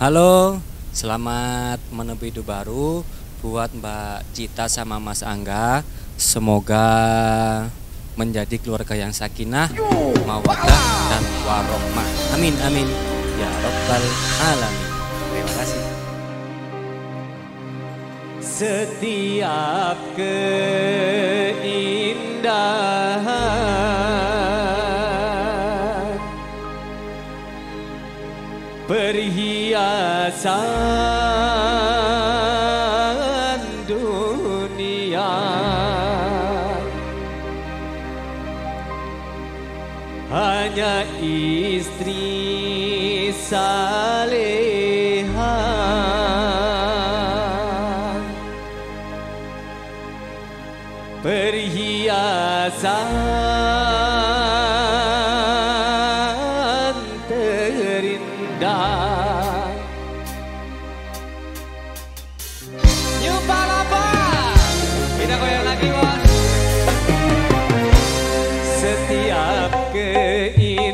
Halo, selamat menepi hidup baru buat Mbak Cita sama Mas Angga. Semoga menjadi keluarga yang sakinah, mawaddah dan warohmah. Amin amin. Ya rabbal alamin. Terima kasih. Setiap ke hiasan dunia. Hanya istri saleha perhiasan terindah. keinginan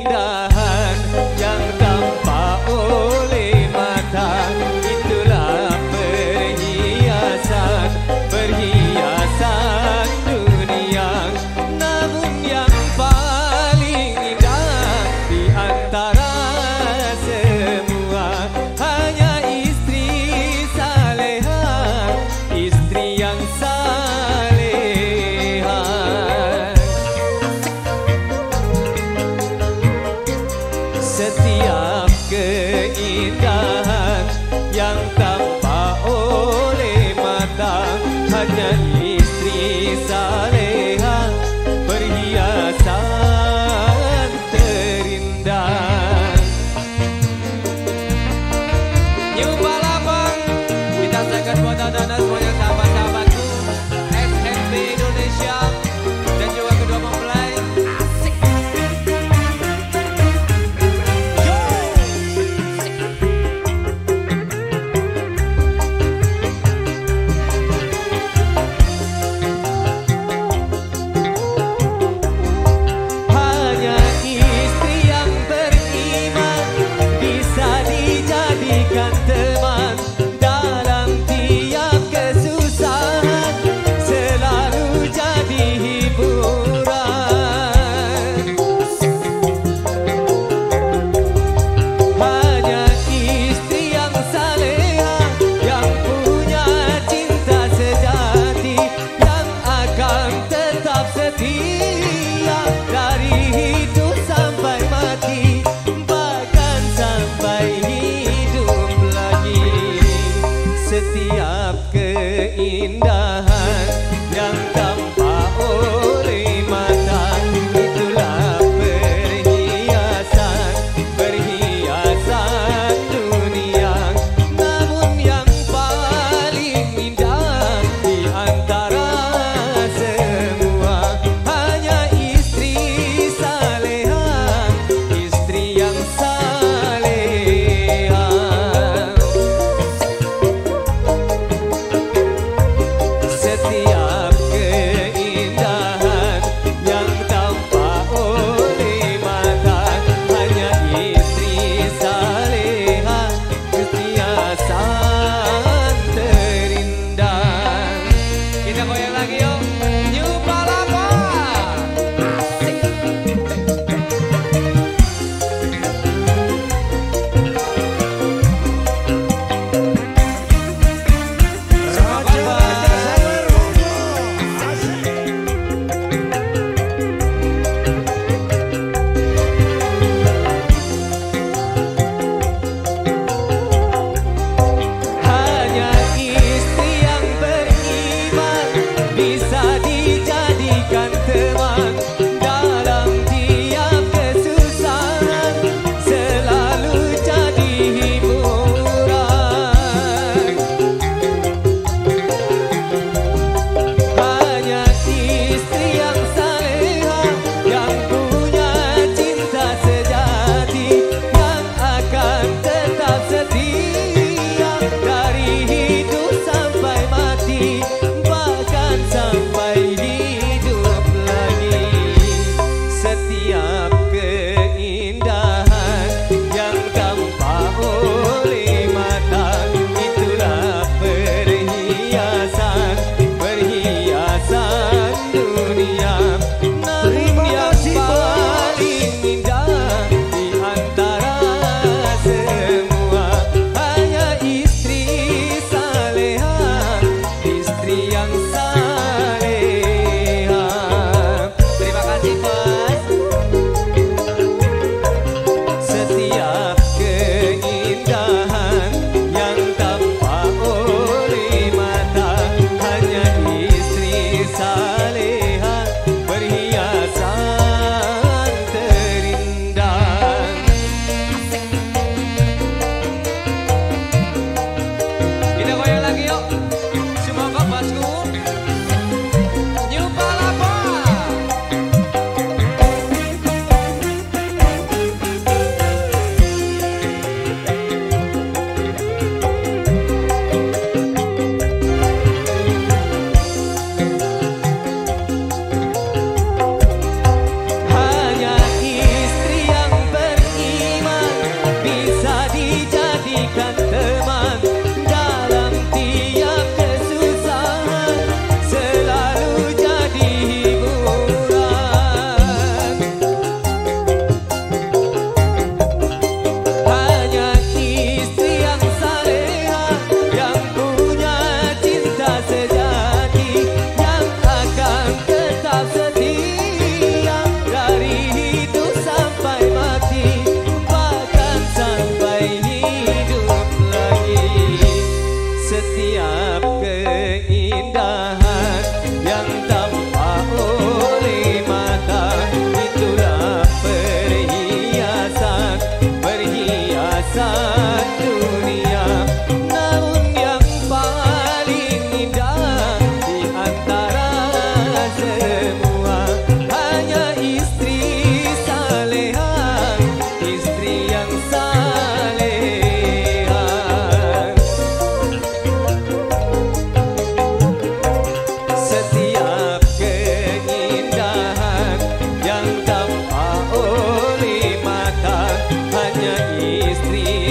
indah.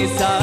Istri saya